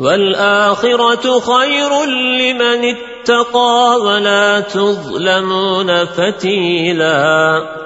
والآخرة خير لمن اتقى ولا تظلمون فتيلاً